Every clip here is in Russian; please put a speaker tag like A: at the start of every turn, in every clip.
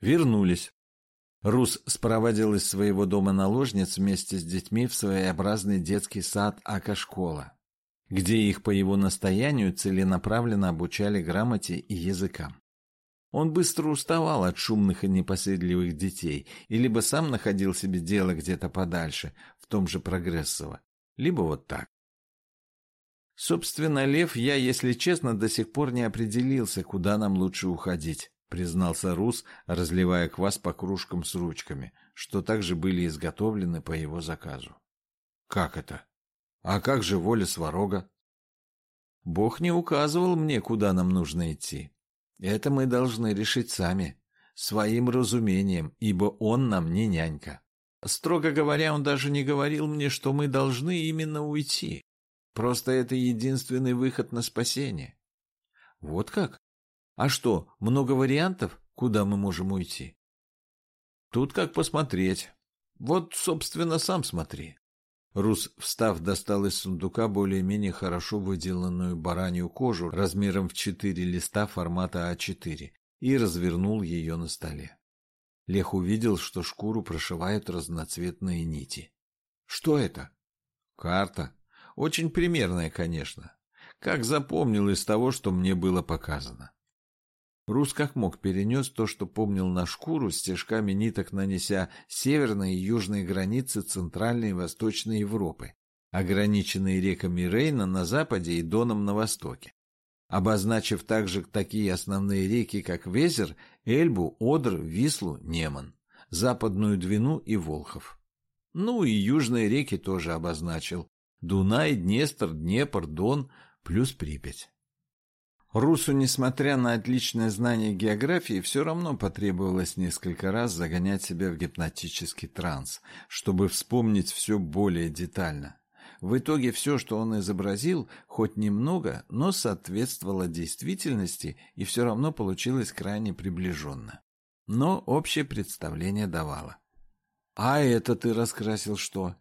A: Вернулись. Рус спроводил из своего дома наложниц вместе с детьми в своеобразный детский сад Ака-школа, где их по его настоянию целенаправленно обучали грамоте и языкам. Он быстро уставал от шумных и непоседливых детей и либо сам находил себе дело где-то подальше, в том же Прогрессово, либо вот так. Собственно, Лев, я, если честно, до сих пор не определился, куда нам лучше уходить, признался Рус, разливая квас по кружкам с ручками, что также были изготовлены по его заказу. Как это? А как же воля сварога? Бог не указывал мне, куда нам нужно идти. Это мы должны решить сами, своим разумением, ибо он нам не нянька. Строго говоря, он даже не говорил мне, что мы должны именно уйти. Просто это единственный выход на спасение. Вот как? А что, много вариантов, куда мы можем уйти? Тут как посмотреть. Вот, собственно, сам смотри. Рус, встав, достал из сундука более-менее хорошо выделанную баранью кожу размером в четыре листа формата А4 и развернул ее на столе. Лех увидел, что шкуру прошивают разноцветные нити. Что это? Карта. Очень примерная, конечно. Как запомнил из того, что мне было показано. Рус как мог перенес то, что помнил на шкуру, стежками ниток нанеся северные и южные границы Центральной и Восточной Европы, ограниченные реками Рейна на западе и Доном на востоке, обозначив также такие основные реки, как Везер, Эльбу, Одр, Вислу, Неман, Западную Двину и Волхов. Ну и южные реки тоже обозначил. Дунай, Днестр, Днепр, Дон плюс Припять. Русу, несмотря на отличное знание географии, все равно потребовалось несколько раз загонять себя в гипнотический транс, чтобы вспомнить все более детально. В итоге все, что он изобразил, хоть немного, но соответствовало действительности и все равно получилось крайне приближенно. Но общее представление давало. «А это ты раскрасил что?»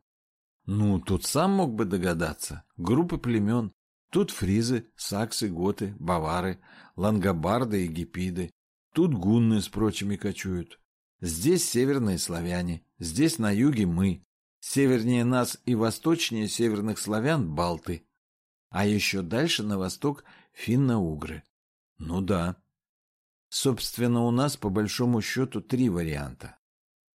A: «Ну, тут сам мог бы догадаться. Группы племен, Тут фризы, саксы, готы, бавары, лангобарды и гипиды. Тут гунны с прочими кочуют. Здесь северные славяне, здесь на юге мы. Севернее нас и восточнее северных славян – балты. А еще дальше на восток – финно-угры. Ну да. Собственно, у нас по большому счету три варианта.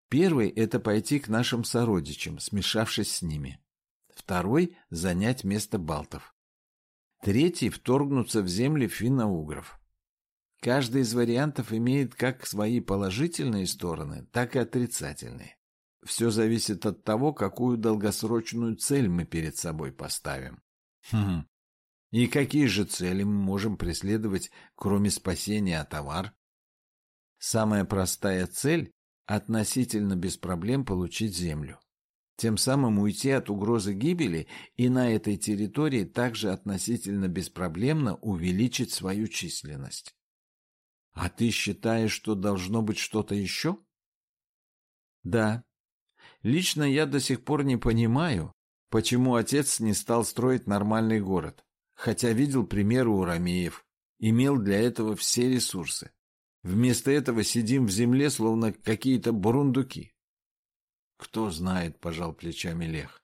A: Первый – это пойти к нашим сородичам, смешавшись с ними. Второй – занять место балтов. Третий – вторгнуться в земли финно-угров. Каждый из вариантов имеет как свои положительные стороны, так и отрицательные. Все зависит от того, какую долгосрочную цель мы перед собой поставим. Хм. И какие же цели мы можем преследовать, кроме спасения товар? Самая простая цель – относительно без проблем получить землю тем самым уйти от угрозы гибели и на этой территории также относительно беспроблемно увеличить свою численность. А ты считаешь, что должно быть что-то еще? Да. Лично я до сих пор не понимаю, почему отец не стал строить нормальный город, хотя видел примеры у ромеев, имел для этого все ресурсы. Вместо этого сидим в земле, словно какие-то бурундуки. Кто знает, пожал плечами Лех.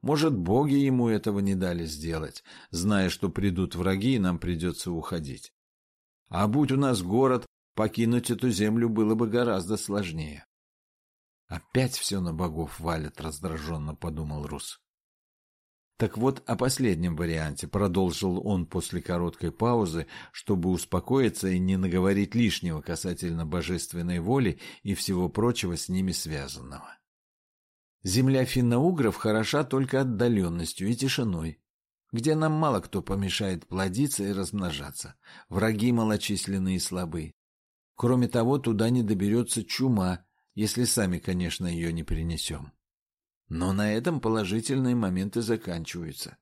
A: Может, боги ему этого не дали сделать, зная, что придут враги и нам придется уходить. А будь у нас город, покинуть эту землю было бы гораздо сложнее. Опять все на богов валят, раздраженно подумал Рус. Так вот, о последнем варианте продолжил он после короткой паузы, чтобы успокоиться и не наговорить лишнего касательно божественной воли и всего прочего с ними связанного. Земля финно-угров хороша только отдаленностью и тишиной, где нам мало кто помешает плодиться и размножаться. Враги малочисленные и слабы. Кроме того, туда не доберется чума, если сами, конечно, ее не принесем. Но на этом положительные моменты заканчиваются.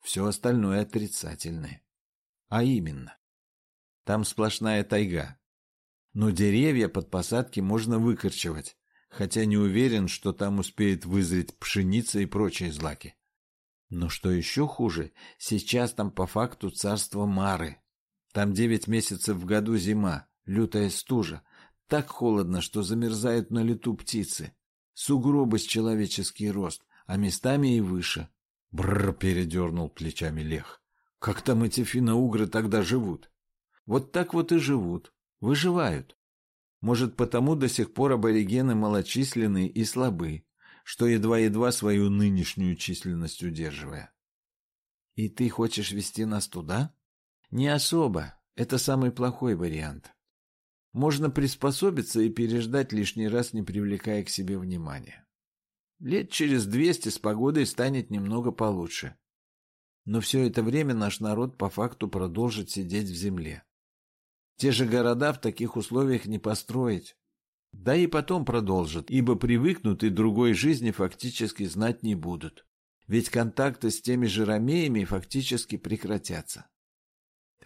A: Все остальное отрицательное. А именно, там сплошная тайга. Но деревья под посадки можно выкорчевать, хотя не уверен, что там успеет вызреть пшеница и прочие злаки. Но что еще хуже, сейчас там по факту царство Мары. Там девять месяцев в году зима, лютая стужа. Так холодно, что замерзают на лету птицы. Сугробы с человеческий рост, а местами и выше. Бррр, передернул плечами Лех. Как там эти финно-угры тогда живут? Вот так вот и живут. Выживают. Может, потому до сих пор аборигены малочисленны и слабы, что едва-едва свою нынешнюю численность удерживая. И ты хочешь вести нас туда? Не особо. Это самый плохой вариант. Можно приспособиться и переждать лишний раз, не привлекая к себе внимания. Лет через двести с погодой станет немного получше. Но все это время наш народ по факту продолжит сидеть в земле. Те же города в таких условиях не построить. Да и потом продолжат, ибо привыкнут и другой жизни фактически знать не будут. Ведь контакты с теми же ромеями фактически прекратятся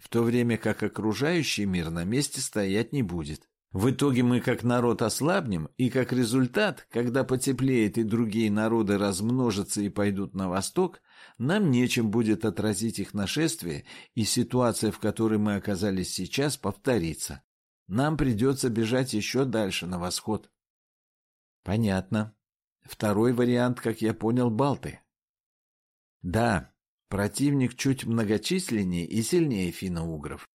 A: в то время как окружающий мир на месте стоять не будет. В итоге мы как народ ослабнем, и как результат, когда потеплеет и другие народы размножатся и пойдут на восток, нам нечем будет отразить их нашествие, и ситуация, в которой мы оказались сейчас, повторится. Нам придется бежать еще дальше, на восход. Понятно. Второй вариант, как я понял, Балты. Да, Противник чуть многочисленнее и сильнее финно-угров.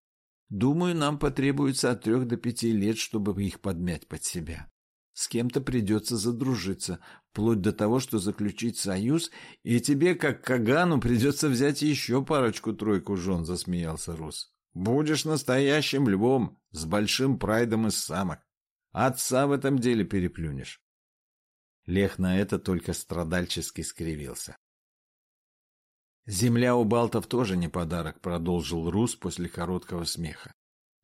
A: Думаю, нам потребуется от трех до пяти лет, чтобы их подмять под себя. С кем-то придется задружиться, вплоть до того, что заключить союз, и тебе, как Кагану, придется взять еще парочку-тройку жен, — засмеялся Рус. Будешь настоящим львом, с большим прайдом из самок. Отца в этом деле переплюнешь. Лех на это только страдальчески скривился. «Земля у балтов тоже не подарок», — продолжил Рус после короткого смеха.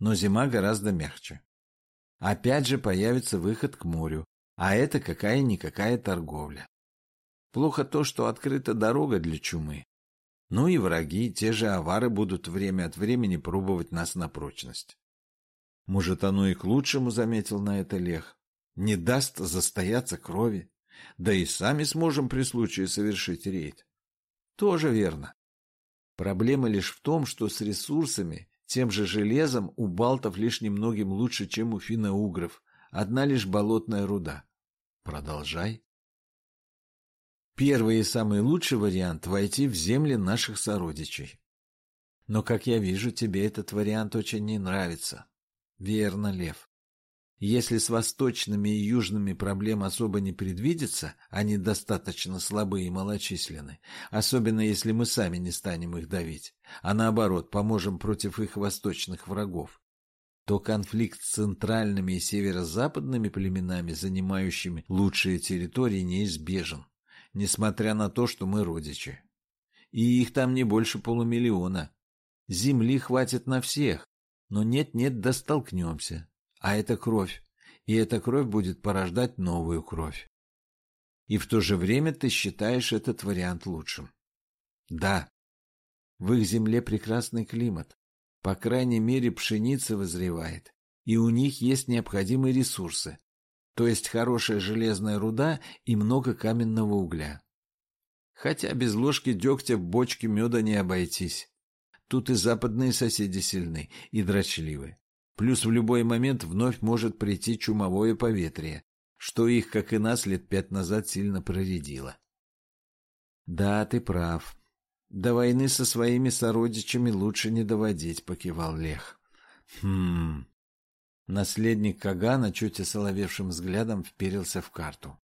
A: «Но зима гораздо мягче. Опять же появится выход к морю, а это какая-никакая торговля. Плохо то, что открыта дорога для чумы. Ну и враги, те же авары будут время от времени пробовать нас на прочность. Может, оно и к лучшему, заметил на это Лех. Не даст застояться крови. Да и сами сможем при случае совершить рейд. Тоже верно. Проблема лишь в том, что с ресурсами, тем же железом, у балтов лишь немногим лучше, чем у финно-угров. Одна лишь болотная руда. Продолжай. Первый и самый лучший вариант – войти в земли наших сородичей. Но, как я вижу, тебе этот вариант очень не нравится. Верно, Лев. Если с восточными и южными проблем особо не предвидится, они достаточно слабы и малочисленны, особенно если мы сами не станем их давить, а наоборот поможем против их восточных врагов, то конфликт с центральными и северо-западными племенами, занимающими лучшие территории, неизбежен, несмотря на то, что мы родичи. И их там не больше полумиллиона. Земли хватит на всех, но нет-нет да столкнемся. А это кровь, и эта кровь будет порождать новую кровь. И в то же время ты считаешь этот вариант лучшим. Да, в их земле прекрасный климат. По крайней мере, пшеница вызревает, и у них есть необходимые ресурсы, то есть хорошая железная руда и много каменного угля. Хотя без ложки дегтя в бочке меда не обойтись. Тут и западные соседи сильны и дрочливы. Плюс в любой момент вновь может прийти чумовое поветрие, что их, как и нас, лет пять назад сильно проредило. «Да, ты прав. До войны со своими сородичами лучше не доводить», — покивал Лех. «Хм...» Наследник Кагана чуть осоловевшим взглядом вперился в карту.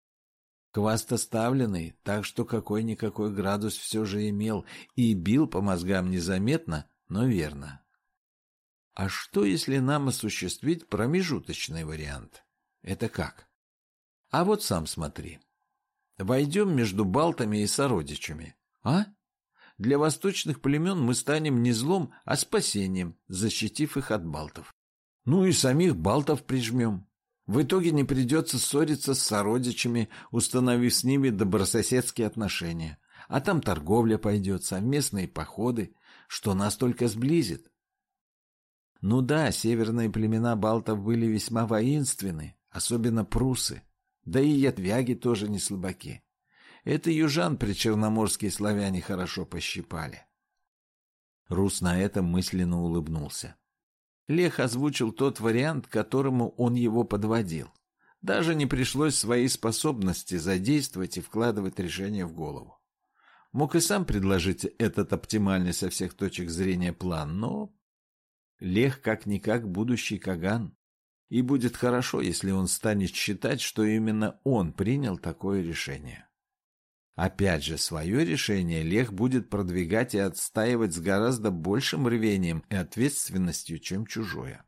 A: Кваст оставленный, так что какой-никакой градус все же имел и бил по мозгам незаметно, но верно. А что, если нам осуществить промежуточный вариант? Это как? А вот сам смотри. Войдем между балтами и сородичами. А? Для восточных племен мы станем не злом, а спасением, защитив их от балтов. Ну и самих балтов прижмем. В итоге не придется ссориться с сородичами, установив с ними добрососедские отношения. А там торговля пойдет, совместные походы, что нас только сблизит. Ну да, северные племена балтов были весьма воинственны, особенно прусы. Да и ятвяги тоже не слабаки. Это южан причерноморские славяне хорошо пощипали. Рус на этом мысленно улыбнулся. Лех озвучил тот вариант, к которому он его подводил. Даже не пришлось свои способности задействовать и вкладывать решение в голову. Мог и сам предложить этот оптимальный со всех точек зрения план, но Лех как-никак будущий Каган. И будет хорошо, если он станет считать, что именно он принял такое решение. Опять же, свое решение Лех будет продвигать и отстаивать с гораздо большим рвением и ответственностью, чем чужое.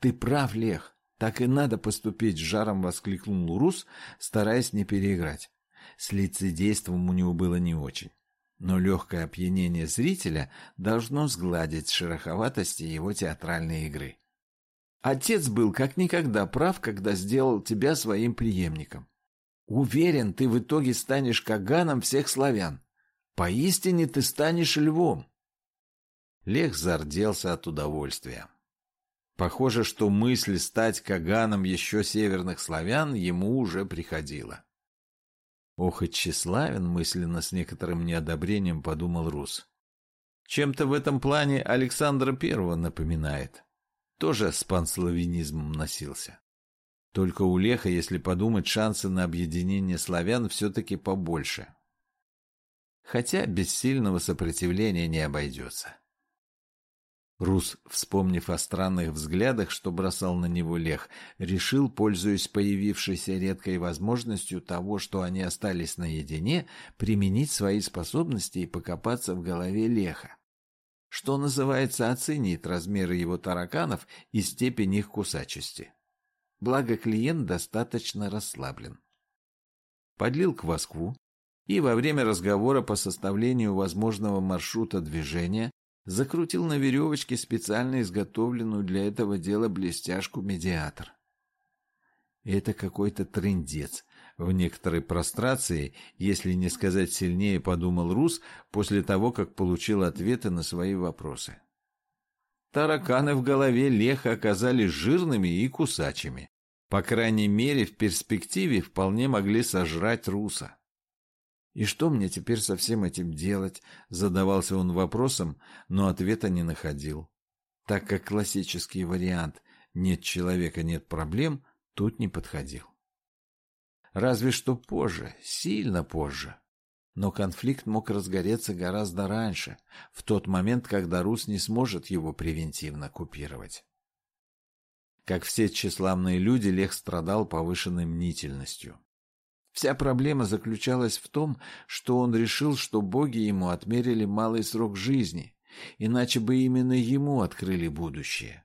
A: «Ты прав, Лех, так и надо поступить», — жаром воскликнул Рус, стараясь не переиграть. С лицедейством у него было не очень но легкое опьянение зрителя должно сгладить шероховатости его театральной игры. Отец был как никогда прав, когда сделал тебя своим преемником. Уверен, ты в итоге станешь Каганом всех славян. Поистине ты станешь львом. Лех зарделся от удовольствия. Похоже, что мысль стать Каганом еще северных славян ему уже приходила. Ох и тщеславен, мысленно с некоторым неодобрением подумал Рус. Чем-то в этом плане Александра Первого напоминает. Тоже с панславянизмом носился. Только у Леха, если подумать, шансы на объединение славян все-таки побольше. Хотя без сильного сопротивления не обойдется. Рус, вспомнив о странных взглядах, что бросал на него Лех, решил, пользуясь появившейся редкой возможностью того, что они остались наедине, применить свои способности и покопаться в голове Леха. Что называется, оценить размеры его тараканов и степень их кусачести. Благо клиент достаточно расслаблен. Подлил кваску и во время разговора по составлению возможного маршрута движения закрутил на веревочке специально изготовленную для этого дела блестяшку-медиатор. Это какой-то трындец. В некоторой прострации, если не сказать сильнее, подумал Рус после того, как получил ответы на свои вопросы. Тараканы в голове Леха оказались жирными и кусачими. По крайней мере, в перспективе вполне могли сожрать Руса. «И что мне теперь со всем этим делать?» — задавался он вопросом, но ответа не находил. Так как классический вариант «нет человека, нет проблем» тут не подходил. Разве что позже, сильно позже. Но конфликт мог разгореться гораздо раньше, в тот момент, когда Рус не сможет его превентивно купировать. Как все тщеславные люди, Лех страдал повышенной мнительностью. Вся проблема заключалась в том, что он решил, что боги ему отмерили малый срок жизни, иначе бы именно ему открыли будущее.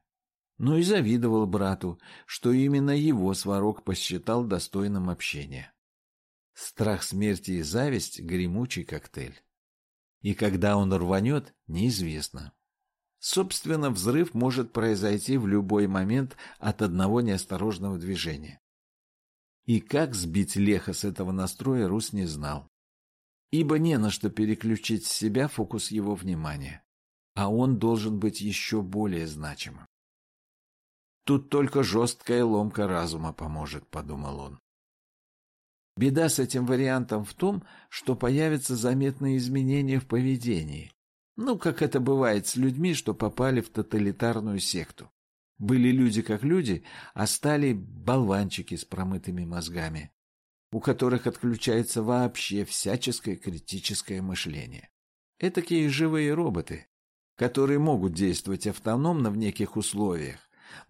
A: Но и завидовал брату, что именно его сварог посчитал достойным общения. Страх смерти и зависть — гремучий коктейль. И когда он рванет, неизвестно. Собственно, взрыв может произойти в любой момент от одного неосторожного движения. И как сбить Леха с этого настроя, Рус не знал. Ибо не на что переключить с себя фокус его внимания. А он должен быть еще более значимым. Тут только жесткая ломка разума поможет, подумал он. Беда с этим вариантом в том, что появятся заметные изменения в поведении. Ну, как это бывает с людьми, что попали в тоталитарную секту. Были люди как люди, а стали болванчики с промытыми мозгами, у которых отключается вообще всяческое критическое мышление. Этакие живые роботы, которые могут действовать автономно в неких условиях,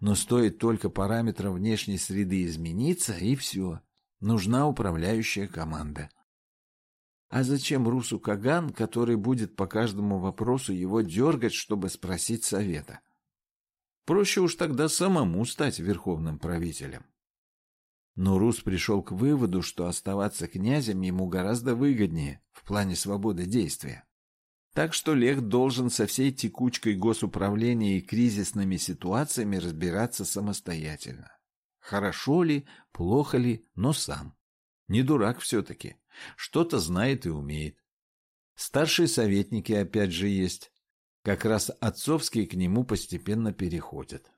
A: но стоит только параметрам внешней среды измениться, и все. Нужна управляющая команда. А зачем Русу Каган, который будет по каждому вопросу его дергать, чтобы спросить совета? Проще уж тогда самому стать верховным правителем. Но Рус пришел к выводу, что оставаться князем ему гораздо выгоднее в плане свободы действия. Так что Лех должен со всей текучкой госуправления и кризисными ситуациями разбираться самостоятельно. Хорошо ли, плохо ли, но сам. Не дурак все-таки. Что-то знает и умеет. Старшие советники опять же есть. Как раз отцовские к нему постепенно переходят.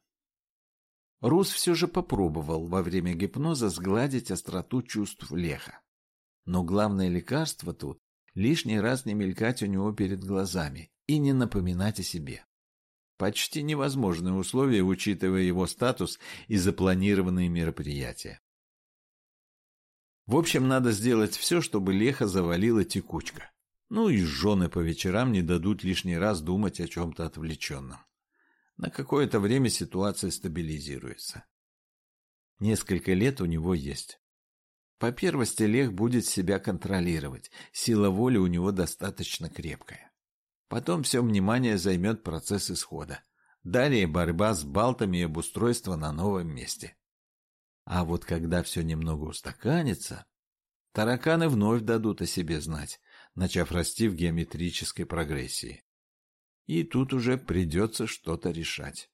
A: Рус все же попробовал во время гипноза сгладить остроту чувств Леха. Но главное лекарство тут — лишний раз не мелькать у него перед глазами и не напоминать о себе. Почти невозможные условия, учитывая его статус и запланированные мероприятия. В общем, надо сделать все, чтобы Леха завалила текучка. Ну и жены по вечерам не дадут лишний раз думать о чем-то отвлеченном. На какое-то время ситуация стабилизируется. Несколько лет у него есть. По первости, Лех будет себя контролировать, сила воли у него достаточно крепкая. Потом все внимание займет процесс исхода. Далее борьба с балтами и обустройство на новом месте. А вот когда все немного устаканится, тараканы вновь дадут о себе знать, начав расти в геометрической прогрессии. И тут уже придется что-то решать.